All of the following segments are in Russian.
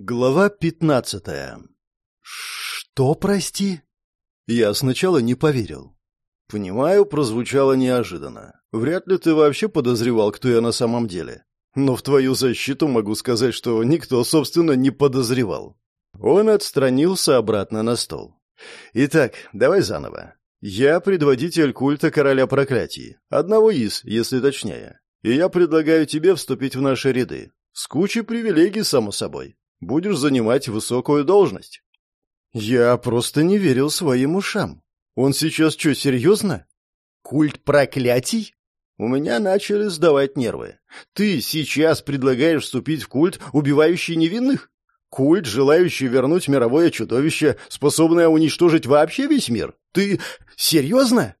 Глава пятнадцатая. «Что, прости?» Я сначала не поверил. Понимаю, прозвучало неожиданно. Вряд ли ты вообще подозревал, кто я на самом деле. Но в твою защиту могу сказать, что никто, собственно, не подозревал. Он отстранился обратно на стол. Итак, давай заново. Я предводитель культа короля проклятий. Одного из, если точнее. И я предлагаю тебе вступить в наши ряды. С кучей привилегий, само собой будешь занимать высокую должность». Я просто не верил своим ушам. Он сейчас что, серьезно? Культ проклятий? У меня начали сдавать нервы. Ты сейчас предлагаешь вступить в культ, убивающий невинных? Культ, желающий вернуть мировое чудовище, способное уничтожить вообще весь мир? Ты серьезно?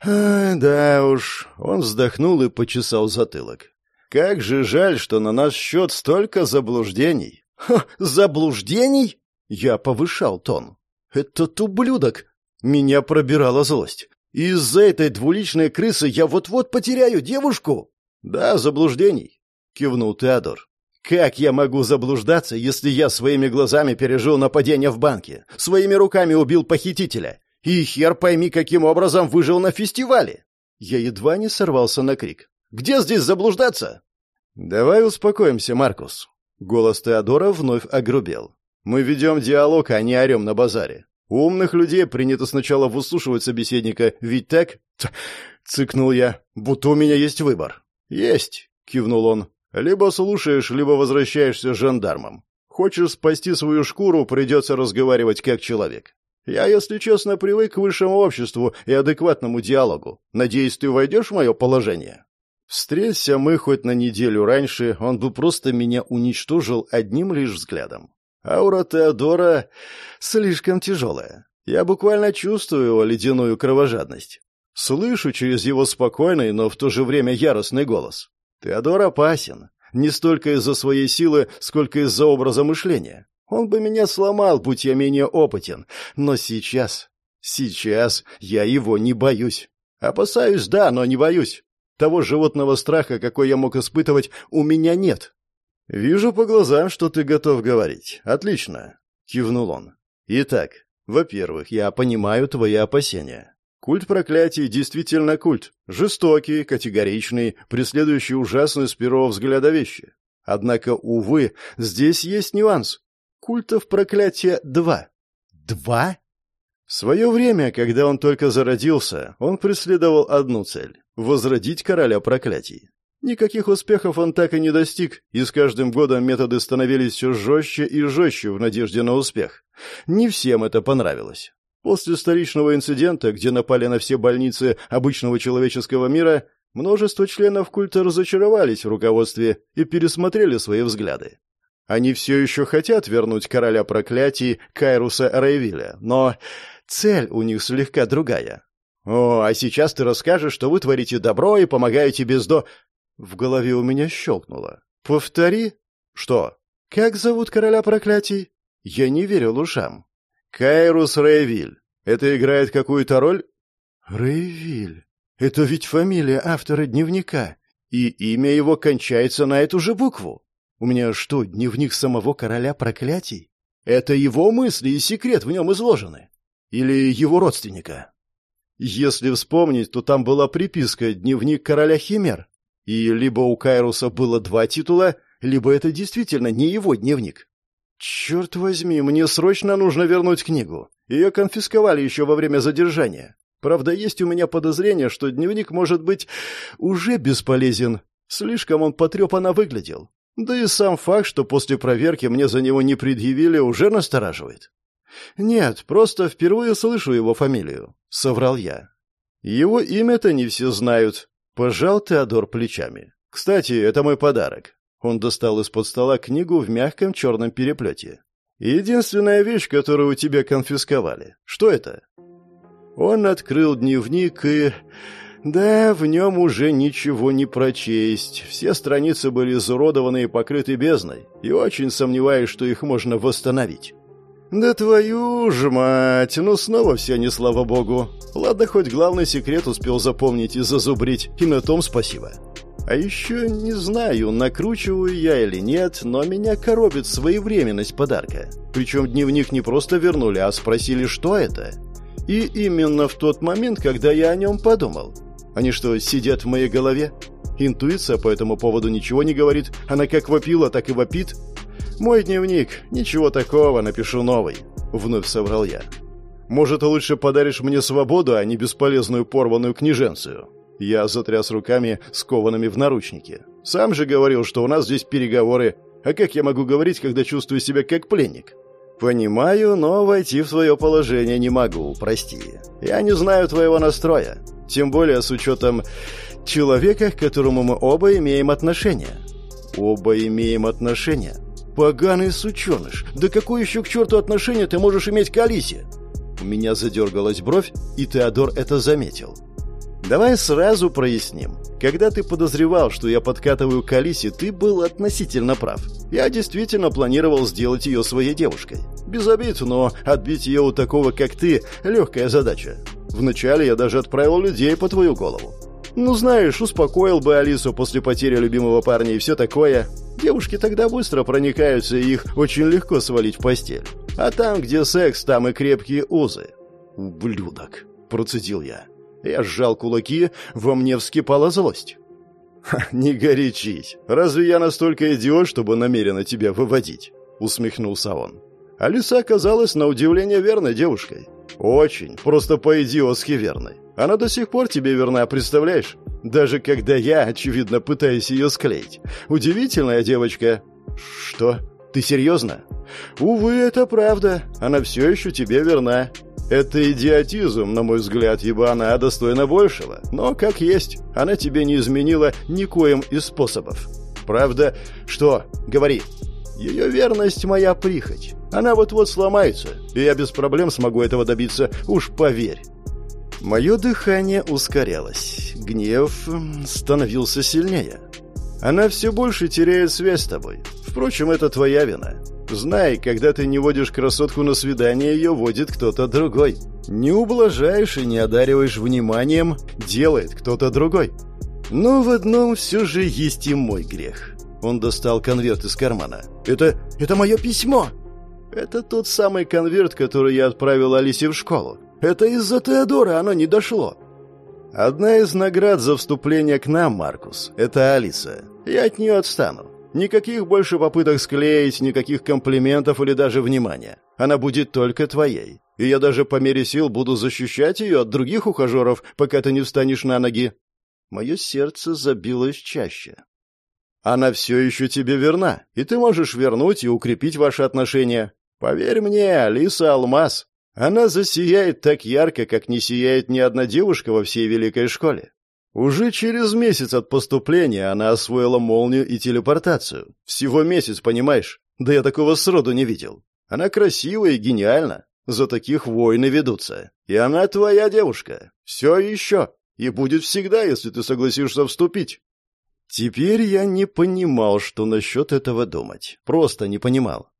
А, да уж, он вздохнул и почесал затылок. Как же жаль, что на наш счет столько заблуждений. Ха, заблуждений? Я повышал тон. Этот ублюдок. Меня пробирала злость. Из-за этой двуличной крысы я вот-вот потеряю девушку. Да, заблуждений, кивнул Теодор. Как я могу заблуждаться, если я своими глазами пережил нападение в банке, своими руками убил похитителя и хер пойми, каким образом выжил на фестивале? Я едва не сорвался на крик. Где здесь заблуждаться?» «Давай успокоимся, Маркус». Голос Теодора вновь огрубел. «Мы ведем диалог, а не орем на базаре. У умных людей принято сначала выслушивать собеседника, ведь так?» Цыкнул я, будто у меня есть выбор. «Есть», — кивнул он. «Либо слушаешь, либо возвращаешься жандармом. Хочешь спасти свою шкуру, придется разговаривать как человек. Я, если честно, привык к высшему обществу и адекватному диалогу. Надеюсь, ты войдешь в мое положение?» Встреться мы хоть на неделю раньше, он бы просто меня уничтожил одним лишь взглядом. Аура Теодора слишком тяжелая. Я буквально чувствую его ледяную кровожадность. Слышу через его спокойный, но в то же время яростный голос. Теодор опасен. Не столько из-за своей силы, сколько из-за образа мышления. Он бы меня сломал, будь я менее опытен. Но сейчас... Сейчас я его не боюсь. Опасаюсь, да, но не боюсь. Того животного страха, какой я мог испытывать, у меня нет. Вижу по глазам, что ты готов говорить. Отлично, кивнул он. Итак, во-первых, я понимаю твои опасения. Культ проклятий действительно культ. Жестокий, категоричный, преследующий ужасные с первого взгляда вещи. Однако, увы, здесь есть нюанс. Культов проклятия два. Два? В свое время, когда он только зародился, он преследовал одну цель — возродить короля проклятий. Никаких успехов он так и не достиг, и с каждым годом методы становились все жестче и жестче в надежде на успех. Не всем это понравилось. После столичного инцидента, где напали на все больницы обычного человеческого мира, множество членов культа разочаровались в руководстве и пересмотрели свои взгляды. Они все еще хотят вернуть короля проклятий Кайруса Рейвиля, но Цель у них слегка другая. О, а сейчас ты расскажешь, что вы творите добро и помогаете бездо... В голове у меня щелкнуло. Повтори. Что? Как зовут короля проклятий? Я не верил ушам. Кайрус Рейвиль. Это играет какую-то роль? Рейвиль. Это ведь фамилия автора дневника. И имя его кончается на эту же букву. У меня что, дневник самого короля проклятий? Это его мысли и секрет в нем изложены. Или его родственника? Если вспомнить, то там была приписка «Дневник короля Химер». И либо у Кайруса было два титула, либо это действительно не его дневник. Черт возьми, мне срочно нужно вернуть книгу. Ее конфисковали еще во время задержания. Правда, есть у меня подозрение, что дневник, может быть, уже бесполезен. Слишком он потрепанно выглядел. Да и сам факт, что после проверки мне за него не предъявили, уже настораживает. «Нет, просто впервые слышу его фамилию», — соврал я. «Его имя-то не все знают», — пожал Теодор плечами. «Кстати, это мой подарок». Он достал из-под стола книгу в мягком черном переплете. «Единственная вещь, которую у тебя конфисковали. Что это?» Он открыл дневник и... Да, в нем уже ничего не прочесть. Все страницы были изуродованы и покрыты бездной, и очень сомневаюсь, что их можно восстановить. «Да твою ж мать! Ну снова все не слава богу. Ладно, хоть главный секрет успел запомнить и зазубрить, и на том спасибо». А еще не знаю, накручиваю я или нет, но меня коробит своевременность подарка. Причем дневник не просто вернули, а спросили, что это. И именно в тот момент, когда я о нем подумал. Они что, сидят в моей голове? Интуиция по этому поводу ничего не говорит. Она как вопила, так и вопит. Мой дневник. Ничего такого, напишу новый. Вновь соврал я. Может, лучше подаришь мне свободу, а не бесполезную порванную книженцию? Я затряс руками, скованными в наручники. Сам же говорил, что у нас здесь переговоры. А как я могу говорить, когда чувствую себя как пленник? Понимаю, но войти в свое положение не могу, прости. Я не знаю твоего настроя. Тем более с учетом человека, к которому мы оба имеем отношение. Оба имеем отношения? Поганый сученыш. Да какое еще к черту отношение ты можешь иметь к Алисе? У меня задергалась бровь, и Теодор это заметил. Давай сразу проясним. Когда ты подозревал, что я подкатываю к Алисе, ты был относительно прав. Я действительно планировал сделать ее своей девушкой. Без обид, но отбить ее у такого, как ты, легкая задача. Вначале я даже отправил людей по твою голову. Ну, знаешь, успокоил бы Алису после потери любимого парня и все такое. Девушки тогда быстро проникаются, и их очень легко свалить в постель. А там, где секс, там и крепкие узы. «Ублюдок!» – процедил я. Я сжал кулаки, во мне вскипала злость. «Ха, не горячись. Разве я настолько идиот, чтобы намеренно тебя выводить?» — усмехнулся он. Алиса оказалась на удивление верной девушкой. Очень, просто по-идиотски верной. Она до сих пор тебе верна, представляешь? Даже когда я, очевидно, пытаюсь ее склеить. Удивительная девочка. Что? Ты серьезно? Увы, это правда. Она все еще тебе верна. Это идиотизм, на мой взгляд, ибо она достойна большего. Но, как есть, она тебе не изменила никоим из способов. Правда? Что? Говори. Ее верность моя прихоть. Она вот-вот сломается, и я без проблем смогу этого добиться, уж поверь. Мое дыхание ускорялось. Гнев становился сильнее. Она все больше теряет связь с тобой. Впрочем, это твоя вина. Знай, когда ты не водишь красотку на свидание, ее водит кто-то другой. Не ублажаешь и не одариваешь вниманием, делает кто-то другой. Но в одном все же есть и мой грех. Он достал конверт из кармана. «Это... это мое письмо!» «Это тот самый конверт, который я отправил Алисе в школу. Это из-за Теодора оно не дошло». «Одна из наград за вступление к нам, Маркус, это Алиса. Я от нее отстану. Никаких больше попыток склеить, никаких комплиментов или даже внимания. Она будет только твоей. И я даже по мере сил буду защищать ее от других ухажеров, пока ты не встанешь на ноги. Мое сердце забилось чаще. Она все еще тебе верна, и ты можешь вернуть и укрепить ваши отношения. Поверь мне, Алиса Алмаз. Она засияет так ярко, как не сияет ни одна девушка во всей великой школе. Уже через месяц от поступления она освоила молнию и телепортацию. Всего месяц, понимаешь? Да я такого сроду не видел. Она красивая и гениальна. За таких войны ведутся. И она твоя девушка. Все еще. И будет всегда, если ты согласишься вступить. Теперь я не понимал, что насчет этого думать. Просто не понимал.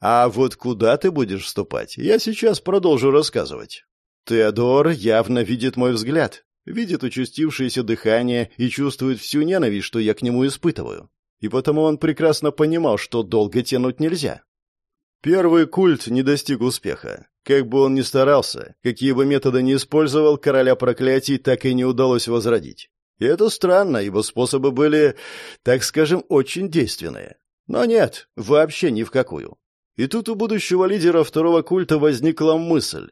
А вот куда ты будешь вступать, я сейчас продолжу рассказывать. Теодор явно видит мой взгляд, видит участившееся дыхание и чувствует всю ненависть, что я к нему испытываю. И потому он прекрасно понимал, что долго тянуть нельзя. Первый культ не достиг успеха. Как бы он ни старался, какие бы методы ни использовал, короля проклятий так и не удалось возродить. И это странно, ибо способы были, так скажем, очень действенные. Но нет, вообще ни в какую. И тут у будущего лидера второго культа возникла мысль.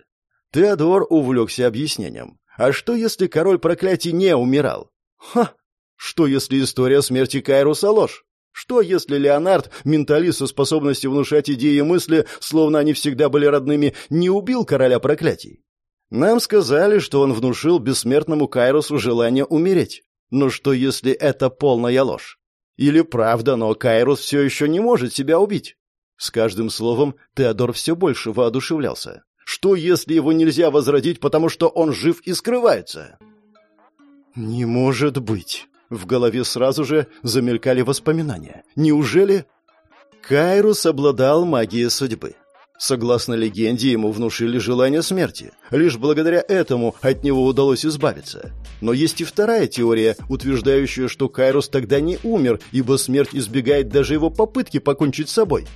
Теодор увлекся объяснением. А что, если король проклятий не умирал? Ха! Что, если история смерти Кайруса ложь? Что, если Леонард, менталист со способностью внушать идеи и мысли, словно они всегда были родными, не убил короля проклятий? Нам сказали, что он внушил бессмертному Кайрусу желание умереть. Но что, если это полная ложь? Или правда, но Кайрус все еще не может себя убить? С каждым словом Теодор все больше воодушевлялся. Что, если его нельзя возродить, потому что он жив и скрывается? Не может быть. В голове сразу же замелькали воспоминания. Неужели... Кайрус обладал магией судьбы. Согласно легенде, ему внушили желание смерти. Лишь благодаря этому от него удалось избавиться. Но есть и вторая теория, утверждающая, что Кайрус тогда не умер, ибо смерть избегает даже его попытки покончить с собой.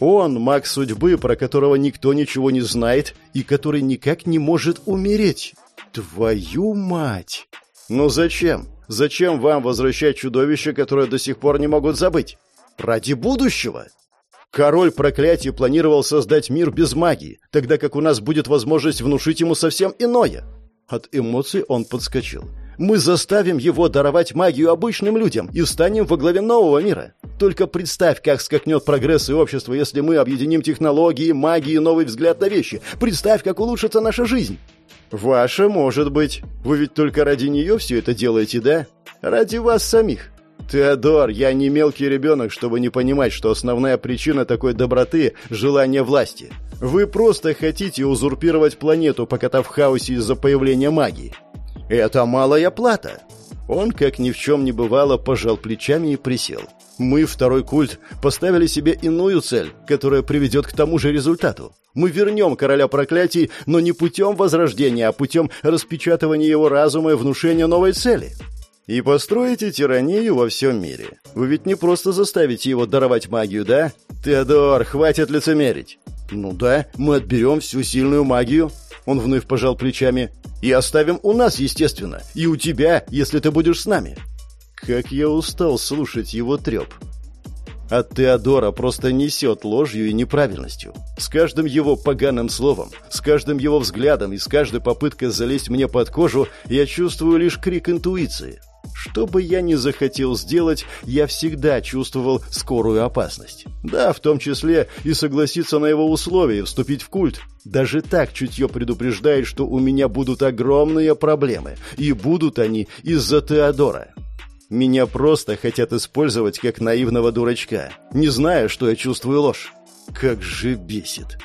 Он маг судьбы, про которого никто ничего не знает и который никак не может умереть. Твою мать! Ну зачем? Зачем вам возвращать чудовища, которые до сих пор не могут забыть? Ради будущего? Король проклятий планировал создать мир без магии, тогда как у нас будет возможность внушить ему совсем иное. От эмоций он подскочил. Мы заставим его даровать магию обычным людям и встанем во главе нового мира. Только представь, как скакнет прогресс и общество, если мы объединим технологии, магию и новый взгляд на вещи. Представь, как улучшится наша жизнь. Ваша, может быть. Вы ведь только ради нее все это делаете, да? Ради вас самих. Теодор, я не мелкий ребенок, чтобы не понимать, что основная причина такой доброты – желание власти. Вы просто хотите узурпировать планету, покатав в хаосе из-за появления магии. Это малая плата. Он, как ни в чем не бывало, пожал плечами и присел. Мы, второй культ, поставили себе иную цель, которая приведет к тому же результату. Мы вернем короля проклятий, но не путем возрождения, а путем распечатывания его разума и внушения новой цели. И построите тиранию во всем мире. Вы ведь не просто заставите его даровать магию, да? Теодор, хватит лицемерить. Ну да, мы отберем всю сильную магию. Он вновь пожал плечами. И оставим у нас, естественно. И у тебя, если ты будешь с нами. Как я устал слушать его треп. От Теодора просто несет ложью и неправильностью. С каждым его поганым словом, с каждым его взглядом и с каждой попыткой залезть мне под кожу я чувствую лишь крик интуиции. Что бы я ни захотел сделать, я всегда чувствовал скорую опасность. Да, в том числе и согласиться на его условия, вступить в культ. Даже так чутье предупреждает, что у меня будут огромные проблемы. И будут они из-за Теодора. Меня просто хотят использовать как наивного дурачка, не зная, что я чувствую ложь. Как же бесит.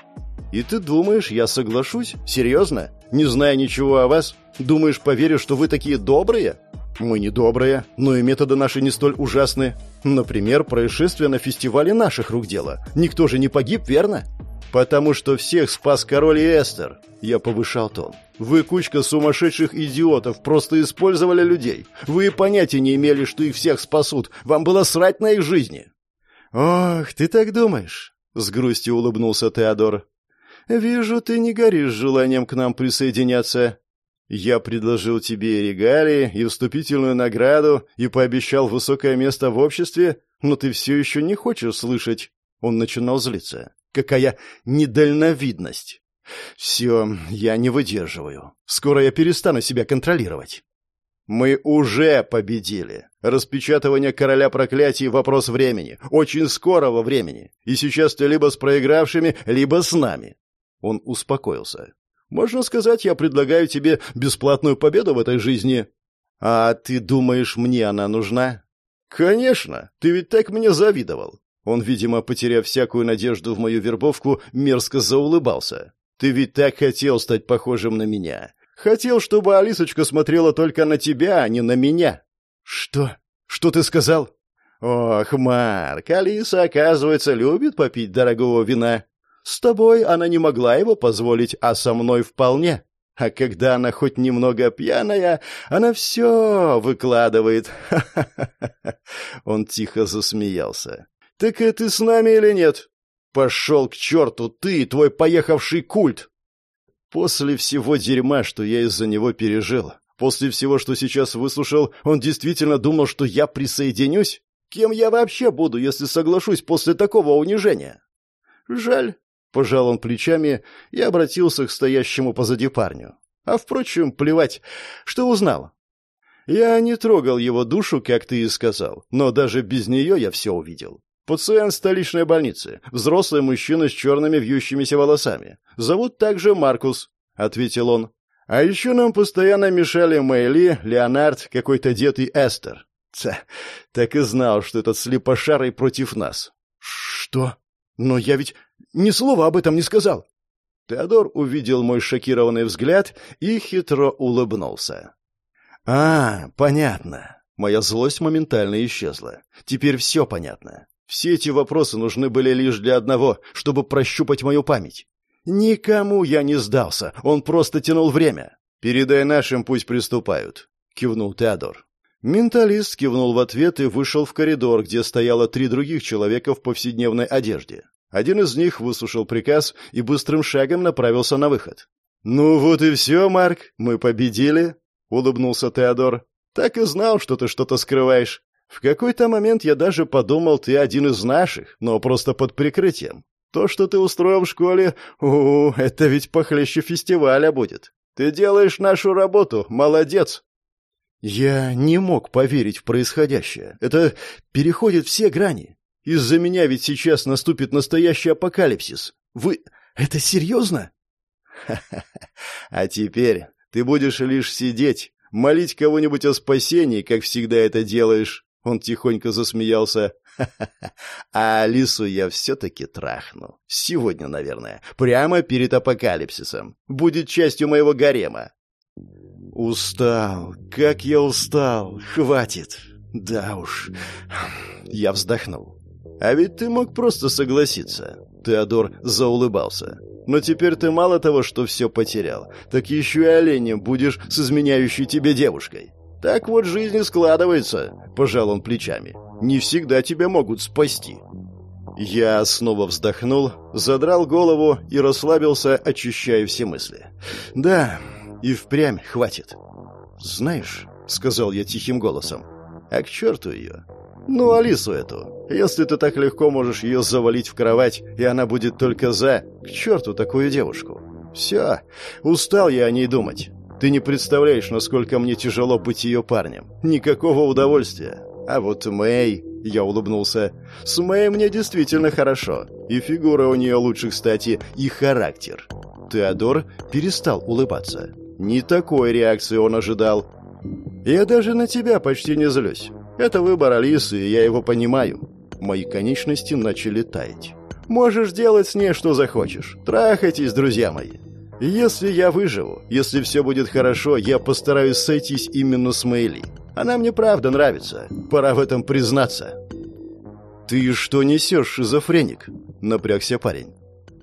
И ты думаешь, я соглашусь? Серьезно? Не зная ничего о вас? Думаешь, поверю, что вы такие добрые? Мы не добрые, но и методы наши не столь ужасны. Например, происшествие на фестивале наших рук дело. Никто же не погиб, верно? Потому что всех спас король Эстер. Я повышал тон. Вы кучка сумасшедших идиотов, просто использовали людей. Вы понятия не имели, что их всех спасут. Вам было срать на их жизни. Ох, ты так думаешь? С грустью улыбнулся Теодор. Вижу, ты не горишь желанием к нам присоединяться. Я предложил тебе регалии, и вступительную награду, и пообещал высокое место в обществе, но ты все еще не хочешь слышать. Он начинал злиться. Какая недальновидность. Все, я не выдерживаю. Скоро я перестану себя контролировать. Мы уже победили. Распечатывание короля проклятий — вопрос времени. Очень скорого времени. И сейчас ты либо с проигравшими, либо с нами. Он успокоился. Можно сказать, я предлагаю тебе бесплатную победу в этой жизни. А ты думаешь, мне она нужна? Конечно, ты ведь так мне завидовал. Он, видимо, потеряв всякую надежду в мою вербовку, мерзко заулыбался. Ты ведь так хотел стать похожим на меня. Хотел, чтобы Алисочка смотрела только на тебя, а не на меня. Что? Что ты сказал? Ох, Марк, Алиса, оказывается, любит попить дорогого вина. С тобой она не могла его позволить, а со мной вполне. А когда она хоть немного пьяная, она все выкладывает. Он тихо засмеялся. «Так и ты с нами или нет?» «Пошел к черту, ты и твой поехавший культ!» После всего дерьма, что я из-за него пережил, после всего, что сейчас выслушал, он действительно думал, что я присоединюсь? Кем я вообще буду, если соглашусь после такого унижения? Жаль, Пожал он плечами и обратился к стоящему позади парню. А, впрочем, плевать, что узнал. Я не трогал его душу, как ты и сказал, но даже без нее я все увидел. Пациент столичной больницы, взрослый мужчина с черными вьющимися волосами. Зовут также Маркус, — ответил он. А еще нам постоянно мешали Мэйли, Леонард, какой-то дед и Эстер. Ца, так и знал, что этот слепошарый против нас. Что? Но я ведь ни слова об этом не сказал. Теодор увидел мой шокированный взгляд и хитро улыбнулся. «А, понятно». Моя злость моментально исчезла. Теперь все понятно. Все эти вопросы нужны были лишь для одного, чтобы прощупать мою память. Никому я не сдался, он просто тянул время. «Передай нашим, пусть приступают», — кивнул Теодор. Менталист кивнул в ответ и вышел в коридор, где стояло три других человека в повседневной одежде. Один из них выслушал приказ и быстрым шагом направился на выход. «Ну вот и все, Марк, мы победили», — улыбнулся Теодор. «Так и знал, что ты что-то скрываешь. В какой-то момент я даже подумал, ты один из наших, но просто под прикрытием. То, что ты устроил в школе, у, это ведь похлеще фестиваля будет. Ты делаешь нашу работу, молодец. Я не мог поверить в происходящее. Это переходит все грани. Из-за меня ведь сейчас наступит настоящий апокалипсис. Вы... Это серьезно? А теперь ты будешь лишь сидеть, молить кого-нибудь о спасении, как всегда это делаешь. Он тихонько засмеялся. А Алису я все-таки трахну. Сегодня, наверное. Прямо перед апокалипсисом. Будет частью моего гарема. Устал. Как я устал. Хватит. Да уж. Я вздохнул. А ведь ты мог просто согласиться. Теодор заулыбался. Но теперь ты мало того, что все потерял, так еще и оленем будешь с изменяющей тебе девушкой. Так вот жизнь и складывается, пожал он плечами. Не всегда тебя могут спасти. Я снова вздохнул, задрал голову и расслабился, очищая все мысли. Да, и впрямь хватит. Знаешь, сказал я тихим голосом, а к черту ее. Ну, Алису эту. Если ты так легко можешь ее завалить в кровать, и она будет только за, к черту такую девушку. Все, устал я о ней думать. Ты не представляешь, насколько мне тяжело быть ее парнем. Никакого удовольствия. А вот Мэй, я улыбнулся, с Мэй мне действительно хорошо. И фигура у нее лучше, кстати, и характер. Теодор перестал улыбаться. Не такой реакции он ожидал. Я даже на тебя почти не злюсь. Это выбор Алисы, и я его понимаю. Мои конечности начали таять. Можешь делать с ней что захочешь. Трахайтесь, друзья мои. Если я выживу, если все будет хорошо, я постараюсь сойтись именно с Мэйли. Она мне правда нравится. Пора в этом признаться. «Ты что несешь, шизофреник?» — напрягся парень.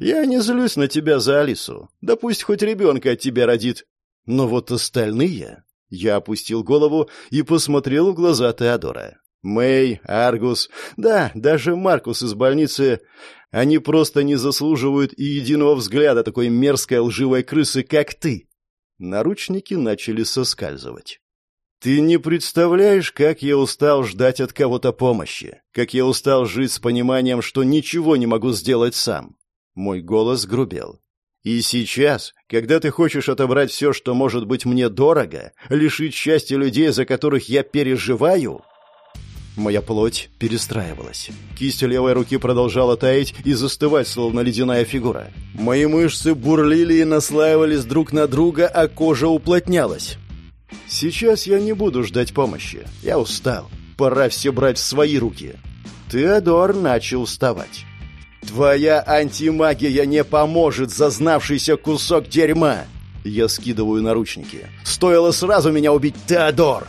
«Я не злюсь на тебя за Алису. Да пусть хоть ребенка от тебя родит. Но вот остальные...» Я опустил голову и посмотрел в глаза Теодора. Мэй, Аргус, да, даже Маркус из больницы... Они просто не заслуживают и единого взгляда такой мерзкой лживой крысы, как ты. Наручники начали соскальзывать. Ты не представляешь, как я устал ждать от кого-то помощи, как я устал жить с пониманием, что ничего не могу сделать сам. Мой голос грубел. И сейчас, когда ты хочешь отобрать все, что может быть мне дорого, лишить счастья людей, за которых я переживаю, Моя плоть перестраивалась. Кисть левой руки продолжала таять и застывать, словно ледяная фигура. Мои мышцы бурлили и наслаивались друг на друга, а кожа уплотнялась. Сейчас я не буду ждать помощи. Я устал. Пора все брать в свои руки. Теодор начал вставать. «Твоя антимагия не поможет, зазнавшийся кусок дерьма!» Я скидываю наручники. «Стоило сразу меня убить, Теодор!»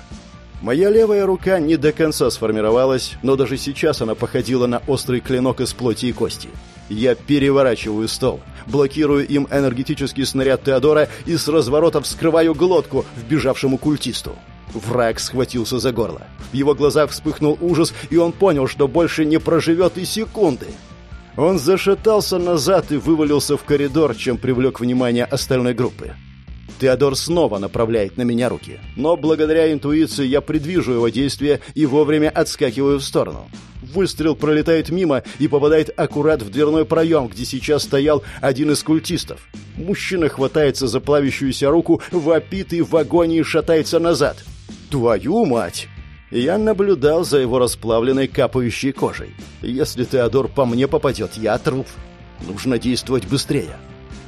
Моя левая рука не до конца сформировалась, но даже сейчас она походила на острый клинок из плоти и кости. Я переворачиваю стол, блокирую им энергетический снаряд Теодора и с разворота вскрываю глотку вбежавшему культисту. Враг схватился за горло. В его глазах вспыхнул ужас, и он понял, что больше не проживет и секунды. Он зашатался назад и вывалился в коридор, чем привлек внимание остальной группы. Теодор снова направляет на меня руки. Но благодаря интуиции я предвижу его действия и вовремя отскакиваю в сторону. Выстрел пролетает мимо и попадает аккурат в дверной проем, где сейчас стоял один из культистов. Мужчина хватается за плавящуюся руку, вопит и в агонии шатается назад. «Твою мать!» Я наблюдал за его расплавленной капающей кожей. Если Теодор по мне попадет, я труп. Нужно действовать быстрее.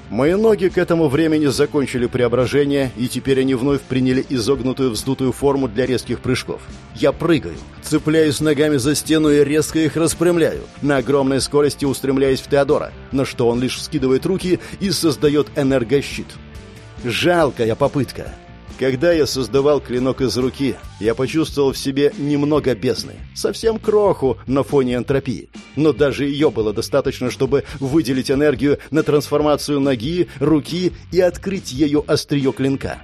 Мои ноги к этому времени закончили преображение, и теперь они вновь приняли изогнутую вздутую форму для резких прыжков. Я прыгаю, цепляюсь ногами за стену и резко их распрямляю, на огромной скорости устремляясь в Теодора, на что он лишь скидывает руки и создает энергощит. Жалкая попытка. Когда я создавал клинок из руки, я почувствовал в себе немного бездны, совсем кроху на фоне энтропии. Но даже ее было достаточно, чтобы выделить энергию на трансформацию ноги, руки и открыть ею острие клинка.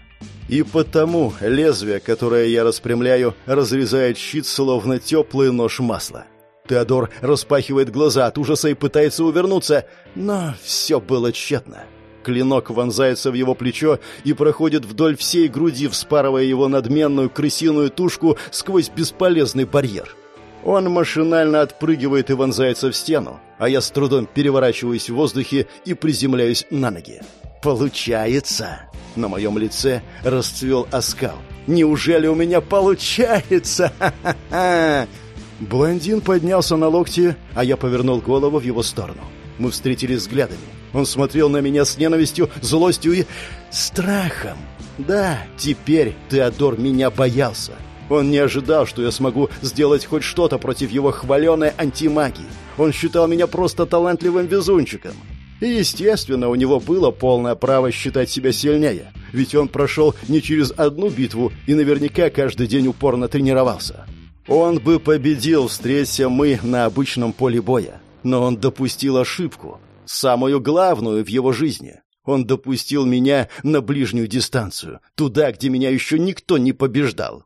И потому лезвие, которое я распрямляю, разрезает щит, словно теплый нож масла. Теодор распахивает глаза от ужаса и пытается увернуться, но все было тщетно. Клинок вонзается в его плечо и проходит вдоль всей груди, вспарывая его надменную крысиную тушку сквозь бесполезный барьер. Он машинально отпрыгивает и вонзается в стену, а я с трудом переворачиваюсь в воздухе и приземляюсь на ноги. «Получается!» На моем лице расцвел оскал. «Неужели у меня получается? Ха-ха-ха!» Блондин поднялся на локти, а я повернул голову в его сторону. Мы встретились взглядами. Он смотрел на меня с ненавистью, злостью и страхом. Да, теперь Теодор меня боялся. Он не ожидал, что я смогу сделать хоть что-то против его хваленой антимагии. Он считал меня просто талантливым везунчиком. И, естественно, у него было полное право считать себя сильнее, ведь он прошел не через одну битву и наверняка каждый день упорно тренировался. Он бы победил, встретя мы на обычном поле боя. Но он допустил ошибку, самую главную в его жизни. Он допустил меня на ближнюю дистанцию, туда, где меня еще никто не побеждал.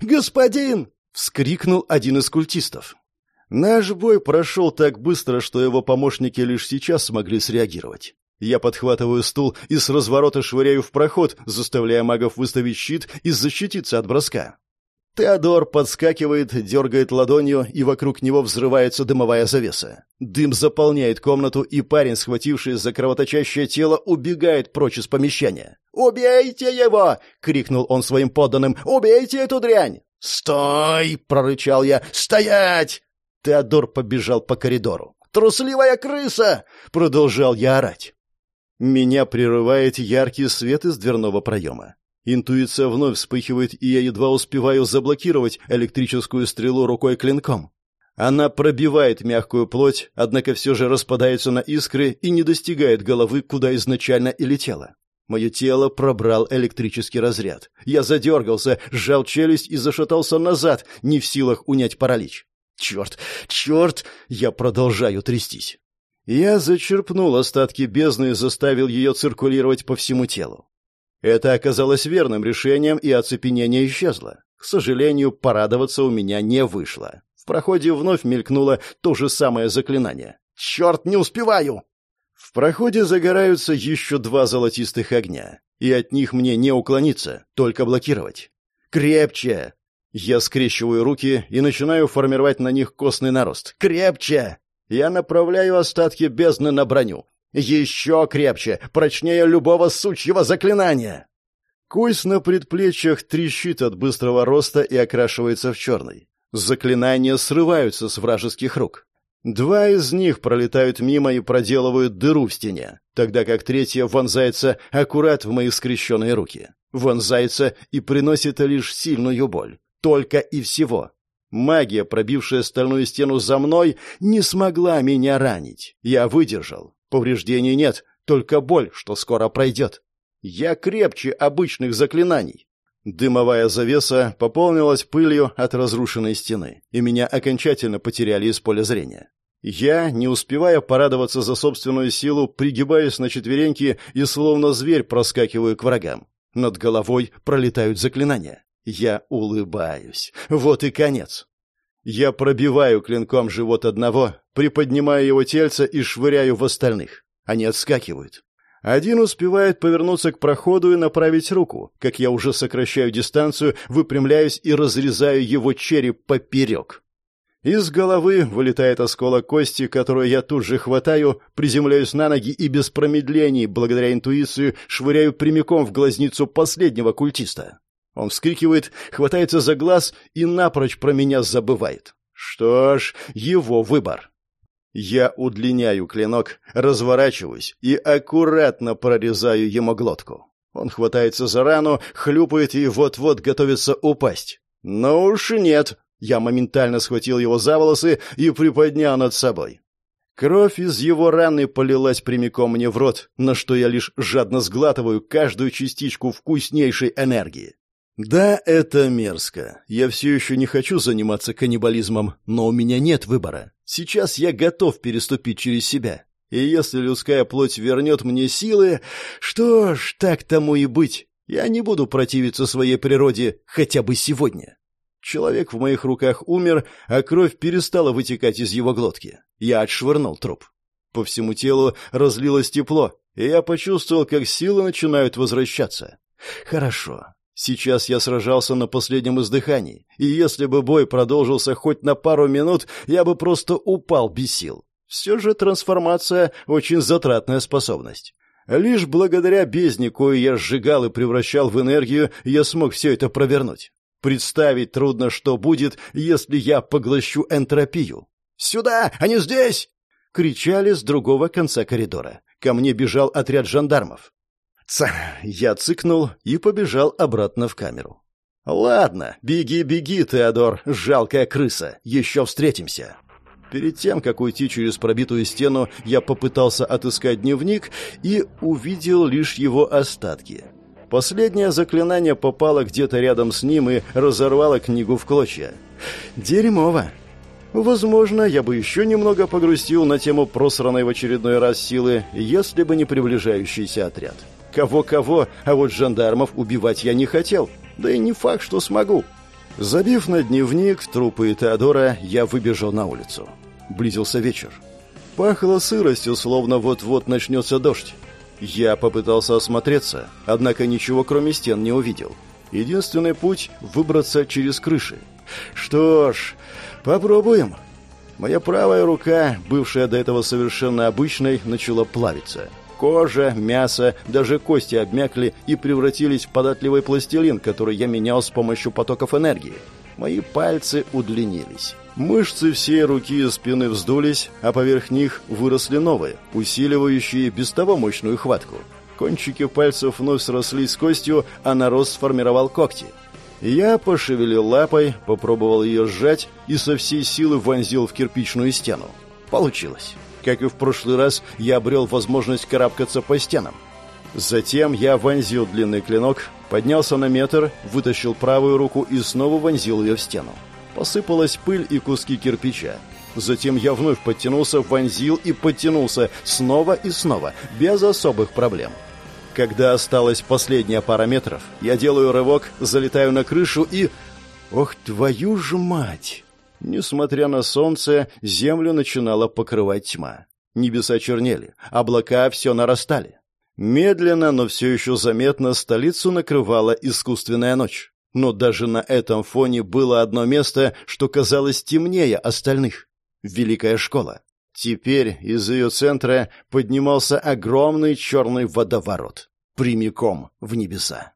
«Господин!» — вскрикнул один из культистов. Наш бой прошел так быстро, что его помощники лишь сейчас смогли среагировать. Я подхватываю стул и с разворота швыряю в проход, заставляя магов выставить щит и защититься от броска. Теодор подскакивает, дергает ладонью, и вокруг него взрывается дымовая завеса. Дым заполняет комнату, и парень, схвативший за кровоточащее тело, убегает прочь из помещения. «Убейте его!» — крикнул он своим подданным. «Убейте эту дрянь!» «Стой!» — прорычал я. «Стоять!» Теодор побежал по коридору. «Трусливая крыса!» — продолжал я орать. Меня прерывает яркий свет из дверного проема. Интуиция вновь вспыхивает, и я едва успеваю заблокировать электрическую стрелу рукой клинком. Она пробивает мягкую плоть, однако все же распадается на искры и не достигает головы, куда изначально и летела. Мое тело пробрал электрический разряд. Я задергался, сжал челюсть и зашатался назад, не в силах унять паралич. Черт, черт! Я продолжаю трястись. Я зачерпнул остатки бездны и заставил ее циркулировать по всему телу. Это оказалось верным решением, и оцепенение исчезло. К сожалению, порадоваться у меня не вышло. В проходе вновь мелькнуло то же самое заклинание. «Черт, не успеваю!» В проходе загораются еще два золотистых огня, и от них мне не уклониться, только блокировать. «Крепче!» Я скрещиваю руки и начинаю формировать на них костный нарост. «Крепче!» Я направляю остатки бездны на броню. Еще крепче, прочнее любого сучьего заклинания. Кость на предплечьях трещит от быстрого роста и окрашивается в черный. Заклинания срываются с вражеских рук. Два из них пролетают мимо и проделывают дыру в стене, тогда как третья вонзается аккурат в мои скрещенные руки. Вонзается и приносит лишь сильную боль. Только и всего. Магия, пробившая стальную стену за мной, не смогла меня ранить. Я выдержал. Повреждений нет, только боль, что скоро пройдет. Я крепче обычных заклинаний. Дымовая завеса пополнилась пылью от разрушенной стены, и меня окончательно потеряли из поля зрения. Я, не успевая порадоваться за собственную силу, пригибаюсь на четвереньки и словно зверь проскакиваю к врагам. Над головой пролетают заклинания. Я улыбаюсь. Вот и конец. Я пробиваю клинком живот одного, приподнимаю его тельце и швыряю в остальных. Они отскакивают. Один успевает повернуться к проходу и направить руку, как я уже сокращаю дистанцию, выпрямляюсь и разрезаю его череп поперек. Из головы вылетает осколок кости, которую я тут же хватаю, приземляюсь на ноги и без промедлений, благодаря интуиции, швыряю прямиком в глазницу последнего культиста. Он вскрикивает, хватается за глаз и напрочь про меня забывает. Что ж, его выбор. Я удлиняю клинок, разворачиваюсь и аккуратно прорезаю ему глотку. Он хватается за рану, хлюпает и вот-вот готовится упасть. Но уж нет. Я моментально схватил его за волосы и приподнял над собой. Кровь из его раны полилась прямиком мне в рот, на что я лишь жадно сглатываю каждую частичку вкуснейшей энергии. Да, это мерзко. Я все еще не хочу заниматься каннибализмом, но у меня нет выбора. Сейчас я готов переступить через себя. И если людская плоть вернет мне силы, что ж, так тому и быть. Я не буду противиться своей природе хотя бы сегодня. Человек в моих руках умер, а кровь перестала вытекать из его глотки. Я отшвырнул труп. По всему телу разлилось тепло, и я почувствовал, как силы начинают возвращаться. Хорошо. Сейчас я сражался на последнем издыхании, и если бы бой продолжился хоть на пару минут, я бы просто упал без сил. Все же трансформация — очень затратная способность. Лишь благодаря бездне, кою я сжигал и превращал в энергию, я смог все это провернуть. Представить трудно, что будет, если я поглощу энтропию. «Сюда! Они здесь!» — кричали с другого конца коридора. Ко мне бежал отряд жандармов. Ца! Я цыкнул и побежал обратно в камеру. «Ладно, беги, беги, Теодор, жалкая крыса, еще встретимся». Перед тем, как уйти через пробитую стену, я попытался отыскать дневник и увидел лишь его остатки. Последнее заклинание попало где-то рядом с ним и разорвало книгу в клочья. Дерьмово. Возможно, я бы еще немного погрустил на тему просранной в очередной раз силы, если бы не приближающийся отряд. Кого-кого, а вот жандармов убивать я не хотел. Да и не факт, что смогу. Забив на дневник трупы Теодора, я выбежал на улицу. Близился вечер. Пахло сыростью, словно вот-вот начнется дождь. Я попытался осмотреться, однако ничего кроме стен не увидел. Единственный путь — выбраться через крыши. Что ж, попробуем. Моя правая рука, бывшая до этого совершенно обычной, начала плавиться — Кожа, мясо, даже кости обмякли и превратились в податливый пластилин, который я менял с помощью потоков энергии. Мои пальцы удлинились. Мышцы всей руки и спины вздулись, а поверх них выросли новые, усиливающие без того мощную хватку. Кончики пальцев вновь срослись с костью, а нарост сформировал когти. Я пошевелил лапой, попробовал ее сжать и со всей силы вонзил в кирпичную стену. Получилось. Как и в прошлый раз, я обрел возможность карабкаться по стенам. Затем я вонзил длинный клинок, поднялся на метр, вытащил правую руку и снова вонзил ее в стену. Посыпалась пыль и куски кирпича. Затем я вновь подтянулся, вонзил и подтянулся снова и снова, без особых проблем. Когда осталась последняя пара метров, я делаю рывок, залетаю на крышу и... Ох, твою ж мать! Несмотря на солнце, землю начинала покрывать тьма. Небеса чернели, облака все нарастали. Медленно, но все еще заметно столицу накрывала искусственная ночь. Но даже на этом фоне было одно место, что казалось темнее остальных — Великая школа. Теперь из ее центра поднимался огромный черный водоворот, прямиком в небеса.